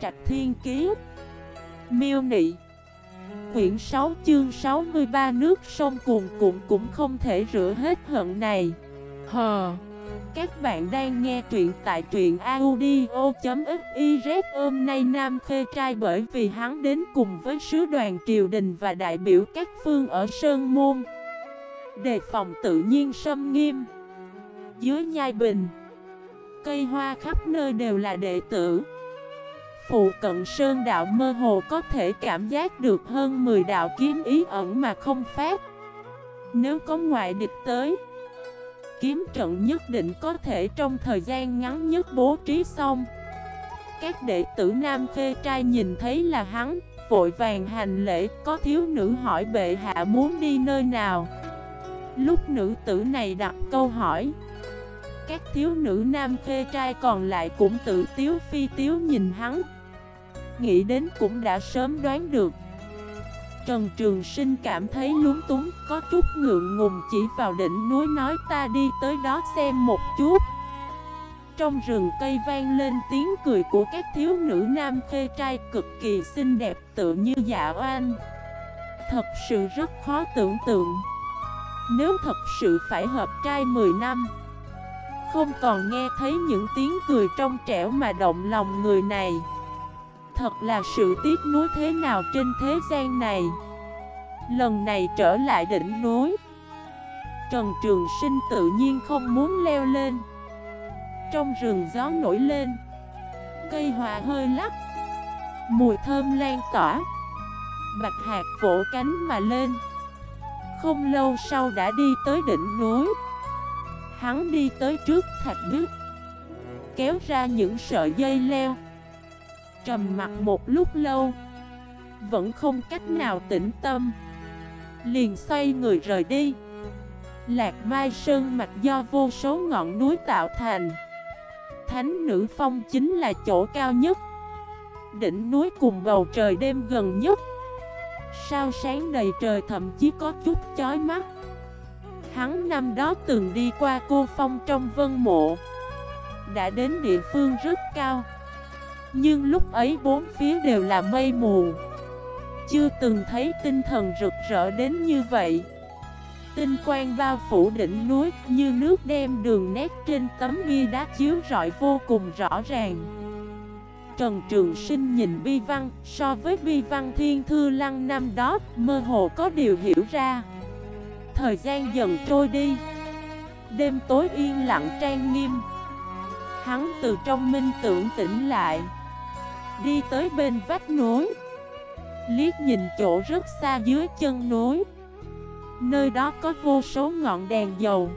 Trạch Thiên Kiế Miêu Nị. Quyển 6 chương 63 nước sông cuồn cuộn cũng không thể rửa hết hận này. Hờ. Các bạn đang nghe truyện tại truyện audio.xyz Hôm nay Nam Khê trai bởi vì hắn đến cùng với sứ đoàn triều đình và đại biểu các phương ở Sơn Môn. Đề phòng tự nhiên sâm nghiêm. Dưới nhai bình, Cây hoa khắp nơi đều là đệ tử. Phụ cận sơn đạo mơ hồ có thể cảm giác được hơn 10 đạo kiếm ý ẩn mà không phát. Nếu có ngoại địch tới, Kiếm trận nhất định có thể trong thời gian ngắn nhất bố trí xong. Các đệ tử nam khê trai nhìn thấy là hắn, Vội vàng hành lễ, có thiếu nữ hỏi bệ hạ muốn đi nơi nào? Lúc nữ tử này đặt câu hỏi, Các thiếu nữ nam khê trai còn lại cũng tự tiếu phi tiếu nhìn hắn. Nghĩ đến cũng đã sớm đoán được. Trần Trường Sinh cảm thấy lúng túng, Có chút ngượng ngùng chỉ vào đỉnh núi nói ta đi tới đó xem một chút. Trong rừng cây vang lên tiếng cười của các thiếu nữ nam khê trai cực kỳ xinh đẹp tựa như dạ oan. Thật sự rất khó tưởng tượng. Nếu thật sự phải hợp trai 10 năm, Không còn nghe thấy những tiếng cười trong trẻo mà động lòng người này. Thật là sự tiếc nuối thế nào trên thế gian này. Lần này trở lại đỉnh núi. Trần Trường Sinh tự nhiên không muốn leo lên. Trong rừng gió nổi lên. Cây hòa hơi lắc. Mùi thơm lan tỏa. Bạch hạt vỗ cánh mà lên. Không lâu sau đã đi tới đỉnh núi. Hắn đi tới trước thạch đức. Kéo ra những sợi dây leo. Trầm mặt một lúc lâu. Vẫn không cách nào tĩnh tâm. Liền xoay người rời đi. Lạc Mai Sơn mạch do vô số ngọn núi tạo thành. Thánh nữ phong chính là chỗ cao nhất. Đỉnh núi cùng bầu trời đêm gần nhất. Sao sáng đầy trời thậm chí có chút chói mắt. Hắn năm đó từng đi qua cô phong trong vân mộ. Đã đến địa phương rất cao. Nhưng lúc ấy bốn phía đều là mây mù. Chưa từng thấy tinh thần rực rỡ đến như vậy. Tinh quang bao phủ đỉnh núi Như nước đem đường nét trên tấm bia đá chiếu rọi vô cùng rõ ràng. Trần Trường Sinh nhìn bi văn, So với bi văn thiên thư lăng năm đó, Mơ hồ có điều hiểu ra. Thời gian dần trôi đi. Đêm tối yên lặng trang nghiêm. Hắn từ trong minh tưởng tỉnh lại. Đi tới bên vách núi Liếc nhìn chỗ rất xa dưới chân núi Nơi đó có vô số ngọn đèn dầu.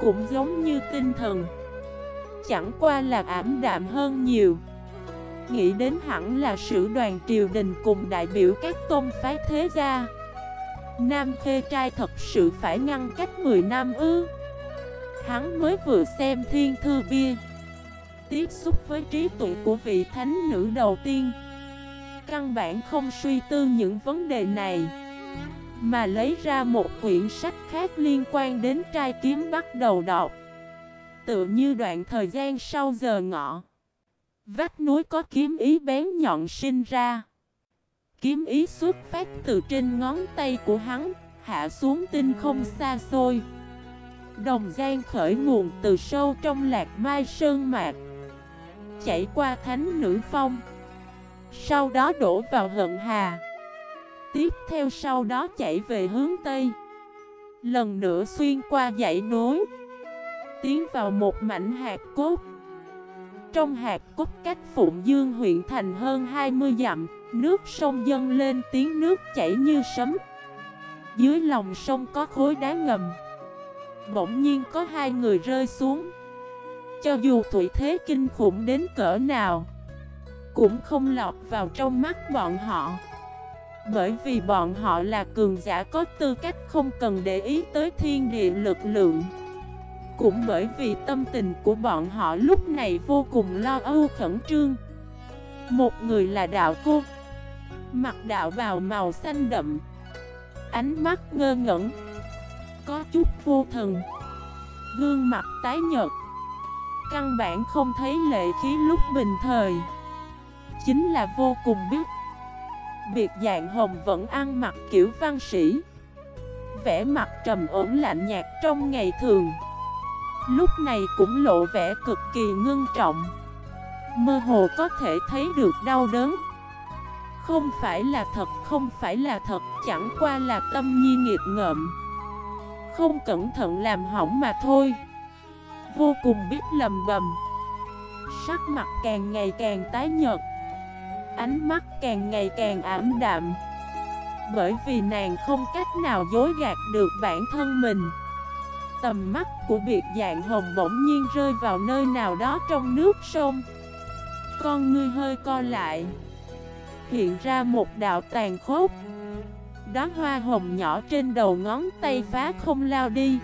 Cũng giống như tinh thần. Chẳng qua là ảm đạm hơn nhiều. Nghĩ đến hẳn là sử đoàn triều đình cùng đại biểu các tôn phái thế gia. Nam Khê Trai thật sự phải ngăn cách 10 năm ư? Hắn mới vừa xem thiên thư bia tiếp xúc với trí tuệ của vị thánh nữ đầu tiên. Căn bản không suy tư những vấn đề này, Mà lấy ra một quyển sách khác liên quan đến trai kiếm bắt đầu đọc. Tựa như đoạn thời gian sau giờ ngọ, Vách núi có kiếm ý bén nhọn sinh ra. Kiếm ý xuất phát từ trên ngón tay của hắn, Hạ xuống tinh không xa xôi. Đồng gian khởi nguồn từ sâu trong lạc mai sơn mạc chảy qua thánh nữ phong. Sau đó đổ vào hận hà. Tiếp theo sau đó chạy về hướng Tây. Lần nữa xuyên qua dãy núi. Tiến vào một mảnh hạt cốt. Trong hạt cốt cách Phụng Dương huyện thành hơn 20 dặm, Nước sông dâng lên, tiếng nước chảy như sấm. Dưới lòng sông có khối đá ngầm. Bỗng nhiên có hai người rơi xuống cho dù tuổi thế kinh khủng đến cỡ nào, Cũng không lọt vào trong mắt bọn họ. Bởi vì bọn họ là cường giả có tư cách không cần để ý tới thiên địa lực lượng. Cũng bởi vì tâm tình của bọn họ lúc này vô cùng lo âu khẩn trương. Một người là đạo cô Mặt đạo bào màu xanh đậm, Ánh mắt ngơ ngẩn, Có chút vô thần, Gương mặt tái nhợt. Căn bản không thấy lệ khí lúc bình thời. Chính là vô cùng biết. Biệt dạng hồng vẫn ăn mặc kiểu văn sĩ. Vẽ mặt trầm ổn lạnh nhạt trong ngày thường. Lúc này cũng lộ vẻ cực kỳ ngưng trọng. Mơ hồ có thể thấy được đau đớn. Không phải là thật, không phải là thật Chẳng qua là tâm nhi nghiệt ngợm. Không cẩn thận làm hỏng mà thôi. Vô cùng biết lầm bầm. Sắc mặt càng ngày càng tái nhợt. Ánh mắt càng ngày càng ảm đạm. Bởi vì nàng không cách nào dối gạt được bản thân mình. Tầm mắt của biệt dạng hồng bỗng nhiên rơi vào nơi nào đó trong nước sông. Con ngươi hơi co lại. Hiện ra một đạo tàn khốc. Đó hoa hồng nhỏ trên đầu ngón tay phá không lao đi.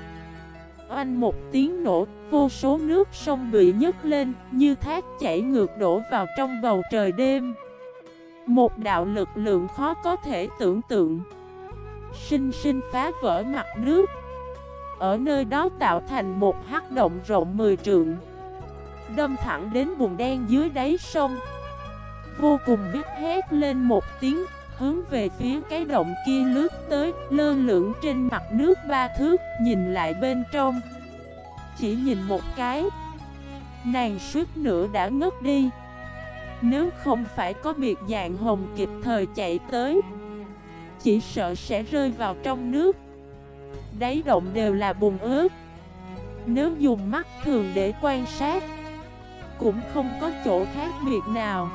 Oanh một tiếng nổ, Vô số nước sông bị nhấc lên, Như thác chảy ngược đổ vào trong bầu trời đêm. Một đạo lực lượng khó có thể tưởng tượng. Sinh sinh phá vỡ mặt nước. Ở nơi đó tạo thành một hắc động rộng 10 trượng. Đâm thẳng đến bùn đen dưới đáy sông. Vô cùng biết hét lên một tiếng. Hướng về phía cái động kia lướt tới, Lơ lửng trên mặt nước ba thước, Nhìn lại bên trong. Chỉ nhìn một cái. Nàng suốt nữa đã ngất đi. Nếu không phải có biệt dạng hồng kịp thời chạy tới, Chỉ sợ sẽ rơi vào trong nước. Đáy động đều là bùn ướt. Nếu dùng mắt thường để quan sát, Cũng không có chỗ khác biệt nào.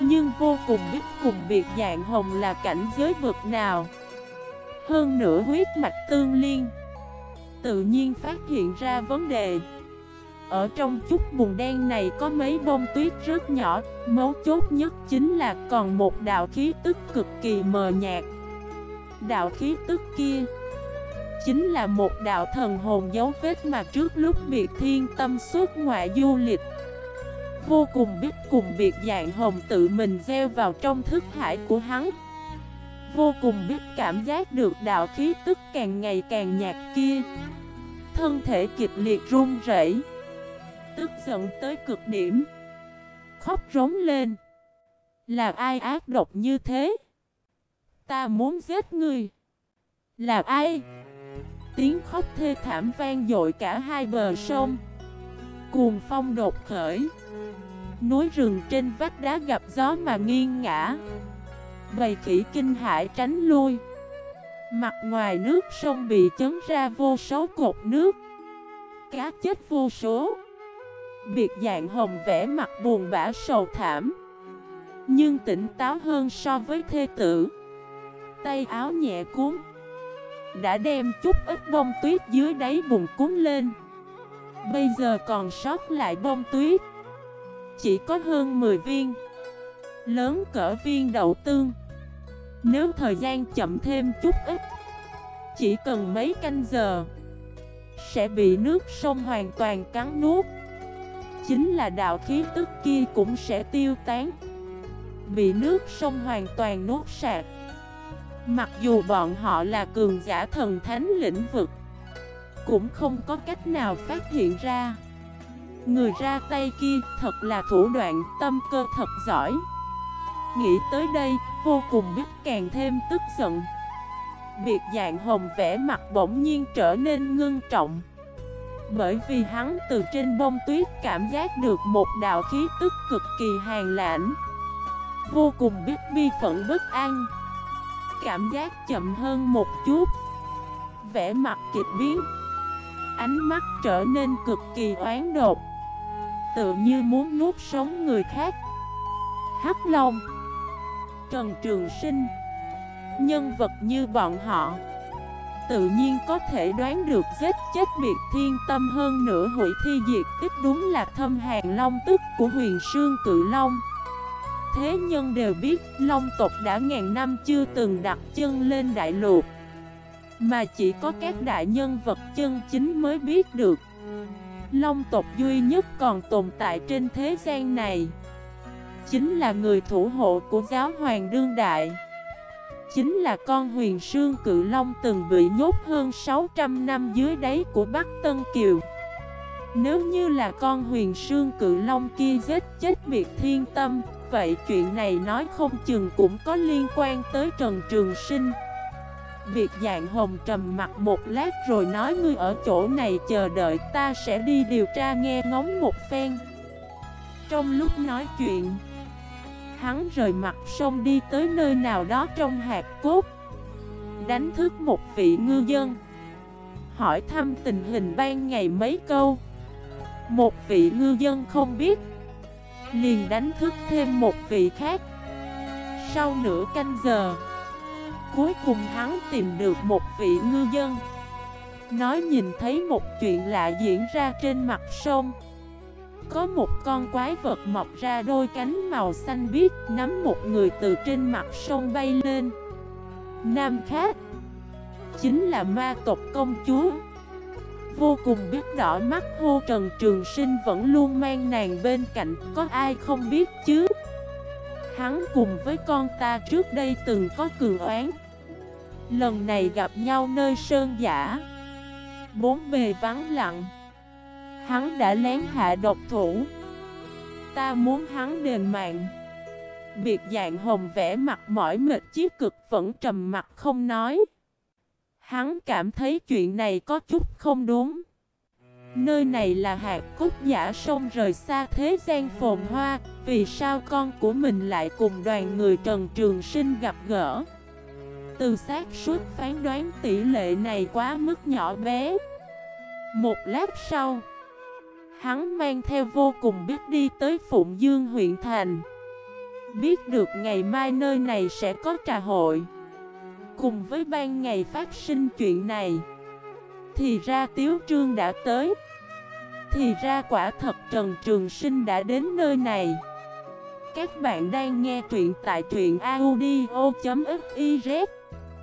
Nhưng vô cùng biết cùng biệt dạng hồng là cảnh giới vực nào. Hơn nữa huyết mạch tương liên, tự nhiên phát hiện ra vấn đề. Ở trong chút bùn đen này có mấy bông tuyết rất nhỏ, Mấu chốt nhất chính là còn một đạo khí tức cực kỳ mờ nhạt. Đạo khí tức kia Chính là một đạo thần hồn dấu vết mà trước lúc biệt thiên tâm suốt ngoại du lịch Vô cùng biết cùng biệt dạng hồng tự mình gieo vào trong thức hải của hắn. Vô cùng biết cảm giác được đạo khí tức càng ngày càng nhạt kia. Thân thể kịch liệt run rẩy, Tức giận tới cực điểm. Khóc rống lên. Là ai ác độc như thế? Ta muốn giết ngươi. Là ai? Tiếng khóc thê thảm vang dội cả hai bờ sông. Cuồng phong đột khởi. Núi rừng trên vách đá gặp gió mà nghiêng ngã Bầy khỉ kinh hãi tránh lui. Mặt ngoài nước sông bị chấn ra vô số cột nước. Cá chết vô số. Biệt dạng hồng vẽ mặt buồn bã sầu thảm. Nhưng tỉnh táo hơn so với thê tử. Tay áo nhẹ cuốn. Đã đem chút ít bông tuyết dưới đáy bùng cuốn lên. Bây giờ còn sót lại bông tuyết. Chỉ có hơn 10 viên. Lớn cỡ viên đậu tương. Nếu thời gian chậm thêm chút ít, Chỉ cần mấy canh giờ, Sẽ bị nước sông hoàn toàn cắn nuốt. Chính là đạo khí tức kia cũng sẽ tiêu tán, Bị nước sông hoàn toàn nuốt sạc Mặc dù bọn họ là cường giả thần thánh lĩnh vực cũng không có cách nào phát hiện ra. Người ra tay kia thật là thủ đoạn tâm cơ thật giỏi. Nghĩ tới đây, vô cùng biết càng thêm tức giận. Biệt dạng hồng vẽ mặt bỗng nhiên trở nên ngưng trọng. Bởi vì hắn từ trên bông tuyết cảm giác được một đạo khí tức cực kỳ hàn lãnh. Vô cùng biết bi phận bất an. Cảm giác chậm hơn một chút. Vẽ mặt kịch biến. Ánh mắt trở nên cực kỳ oán đột Tự như muốn nuốt sống người khác. Hắc Long, Trần Trường Sinh, Nhân vật như bọn họ, Tự nhiên có thể đoán được giết chết biệt thiên tâm hơn nữa hủy thi diệt tích đúng là thâm hàng long tức của huyền sương cự long. Thế nhân đều biết long tộc đã ngàn năm chưa từng đặt chân lên đại lục. Mà chỉ có các đại nhân vật chân chính mới biết được. Long tộc duy nhất còn tồn tại trên thế gian này Chính là người thủ hộ của giáo hoàng đương đại. Chính là con huyền sương cự long từng bị nhốt hơn 600 năm dưới đáy của Bắc Tân Kiều. Nếu như là con huyền sương cự long kia giết chết biệt thiên tâm, vậy chuyện này nói không chừng cũng có liên quan tới Trần Trường Sinh. Biệt dạng hồng trầm mặt một lát rồi nói ngươi ở chỗ này chờ đợi, ta sẽ đi điều tra nghe ngóng một phen. Trong lúc nói chuyện, Hắn rời mặt sông đi tới nơi nào đó trong hạt cốt, Đánh thức một vị ngư dân, Hỏi thăm tình hình ban ngày mấy câu. Một vị ngư dân không biết, Liền đánh thức thêm một vị khác. Sau nửa canh giờ Cuối cùng hắn tìm được một vị ngư dân. Nói nhìn thấy một chuyện lạ diễn ra trên mặt sông. Có một con quái vật mọc ra đôi cánh màu xanh biếc Nắm một người từ trên mặt sông bay lên. Nam khác, Chính là ma tộc công chúa. Vô cùng biết đỏ mắt hô Trần Trường Sinh vẫn luôn mang nàng bên cạnh, Có ai không biết chứ? Hắn cùng với con ta trước đây từng có cường oán. Lần này gặp nhau nơi sơn giả. Bốn bề vắng lặng. Hắn đã lén hạ độc thủ. Ta muốn hắn đền mạng. Biệt dạng hồng vẽ mặt mỏi mệt chiếc cực vẫn trầm mặt không nói. Hắn cảm thấy chuyện này có chút không đúng. Nơi này là hạt cúc giả sông rời xa thế gian phồn hoa. Vì sao con của mình lại cùng đoàn người Trần Trường Sinh gặp gỡ? Từ xác suốt phán đoán tỷ lệ này quá mức nhỏ bé. Một lát sau, Hắn mang theo vô cùng biết đi tới Phụng Dương huyện thành. Biết được ngày mai nơi này sẽ có trà hội. Cùng với ban ngày phát sinh chuyện này thì ra Tiếu Trương đã tới. Thì ra quả thật Trần Trường Sinh đã đến nơi này. Các bạn đang nghe truyện tại truyện audio.fif